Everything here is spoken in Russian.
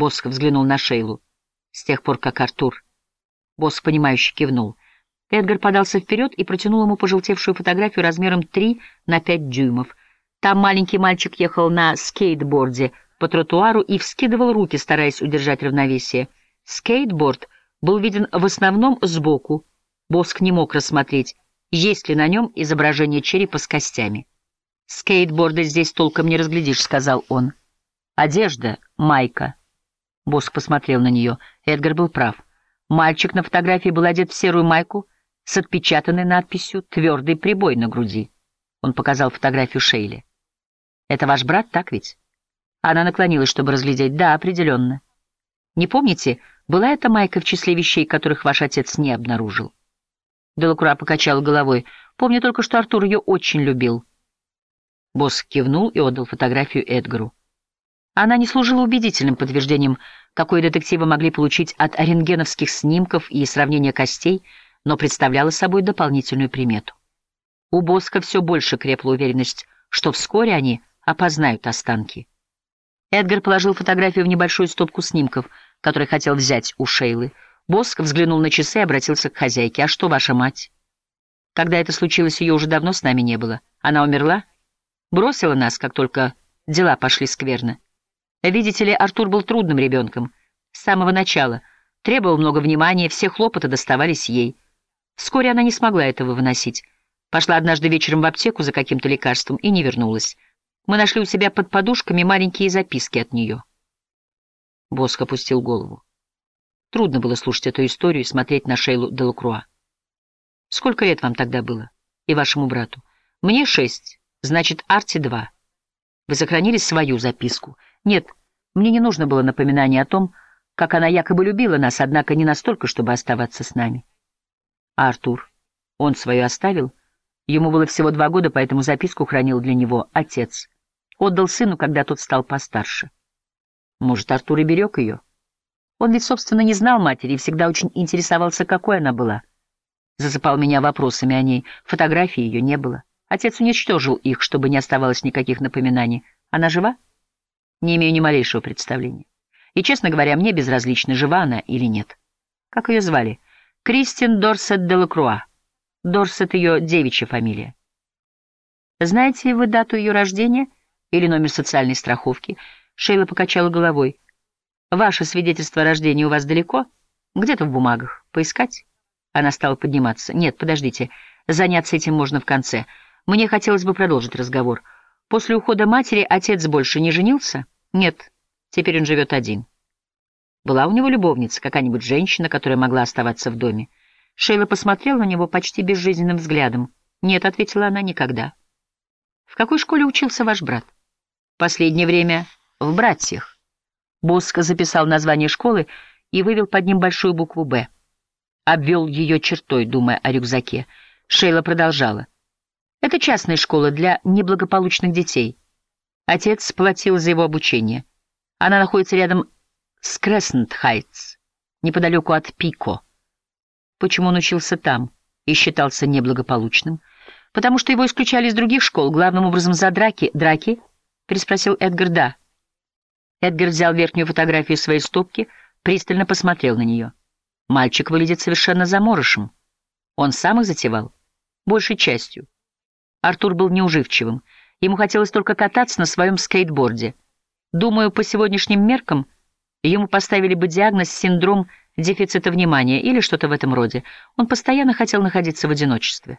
Босх взглянул на Шейлу. С тех пор, как Артур... Босх, понимающе кивнул. Эдгар подался вперед и протянул ему пожелтевшую фотографию размером 3 на 5 дюймов. Там маленький мальчик ехал на скейтборде по тротуару и вскидывал руки, стараясь удержать равновесие. Скейтборд был виден в основном сбоку. Босх не мог рассмотреть, есть ли на нем изображение черепа с костями. «Скейтборда здесь толком не разглядишь», — сказал он. «Одежда, майка». Боск посмотрел на нее. Эдгар был прав. Мальчик на фотографии был одет в серую майку с отпечатанной надписью «Твердый прибой» на груди. Он показал фотографию Шейли. «Это ваш брат, так ведь?» Она наклонилась, чтобы разглядеть. «Да, определенно». «Не помните, была эта майка в числе вещей, которых ваш отец не обнаружил?» Делакура покачал головой. «Помню только, что Артур ее очень любил». Босс кивнул и отдал фотографию Эдгару. Она не служила убедительным подтверждением, какое детективы могли получить от рентгеновских снимков и сравнения костей, но представляла собой дополнительную примету. У Боска все больше крепла уверенность, что вскоре они опознают останки. Эдгар положил фотографию в небольшую стопку снимков, который хотел взять у Шейлы. Боск взглянул на часы и обратился к хозяйке. «А что ваша мать?» «Когда это случилось, ее уже давно с нами не было. Она умерла?» «Бросила нас, как только дела пошли скверно. Видите ли, Артур был трудным ребенком. С самого начала. Требовал много внимания, все хлопоты доставались ей. Вскоре она не смогла этого выносить. Пошла однажды вечером в аптеку за каким-то лекарством и не вернулась. Мы нашли у себя под подушками маленькие записки от нее. Боск опустил голову. Трудно было слушать эту историю и смотреть на Шейлу Делакруа. Сколько лет вам тогда было? И вашему брату? Мне шесть, значит, Арти два. Вы сохранили свою записку? Нет, мне не нужно было напоминание о том, как она якобы любила нас, однако не настолько, чтобы оставаться с нами. А Артур? Он свою оставил? Ему было всего два года, поэтому записку хранил для него отец. Отдал сыну, когда тот стал постарше. Может, Артур и берег ее? Он ведь, собственно, не знал матери и всегда очень интересовался, какой она была. Засыпал меня вопросами о ней. Фотографии ее не было. Отец уничтожил их, чтобы не оставалось никаких напоминаний. Она жива? Не имею ни малейшего представления. И, честно говоря, мне безразлично, жива она или нет. Как ее звали? Кристин Дорсет де Лакруа. Дорсет — ее девичья фамилия. Знаете вы дату ее рождения или номер социальной страховки? Шейла покачала головой. Ваше свидетельство о рождении у вас далеко? Где-то в бумагах. Поискать? Она стала подниматься. Нет, подождите. Заняться этим можно в конце. Мне хотелось бы продолжить разговор. После ухода матери отец больше не женился? Нет. Теперь он живет один. Была у него любовница, какая-нибудь женщина, которая могла оставаться в доме? Шейла посмотрела на него почти безжизненным взглядом. «Нет», — ответила она, — «никогда». «В какой школе учился ваш брат?» «Последнее время в «Братьях». Боско записал название школы и вывел под ним большую букву «Б». Обвел ее чертой, думая о рюкзаке. Шейла продолжала. «Это частная школа для неблагополучных детей. Отец платил за его обучение. Она находится рядом с Креснт-Хайтс, неподалеку от Пико. Почему он учился там и считался неблагополучным? Потому что его исключали из других школ, главным образом за драки. Драки? Переспросил Эдгар. Да. Эдгар взял верхнюю фотографию своей стопки, пристально посмотрел на нее. Мальчик выглядит совершенно заморышем. Он сам их затевал? Большей частью. Артур был неуживчивым. Ему хотелось только кататься на своем скейтборде. Думаю, по сегодняшним меркам ему поставили бы диагноз синдром дефицита внимания или что-то в этом роде. Он постоянно хотел находиться в одиночестве.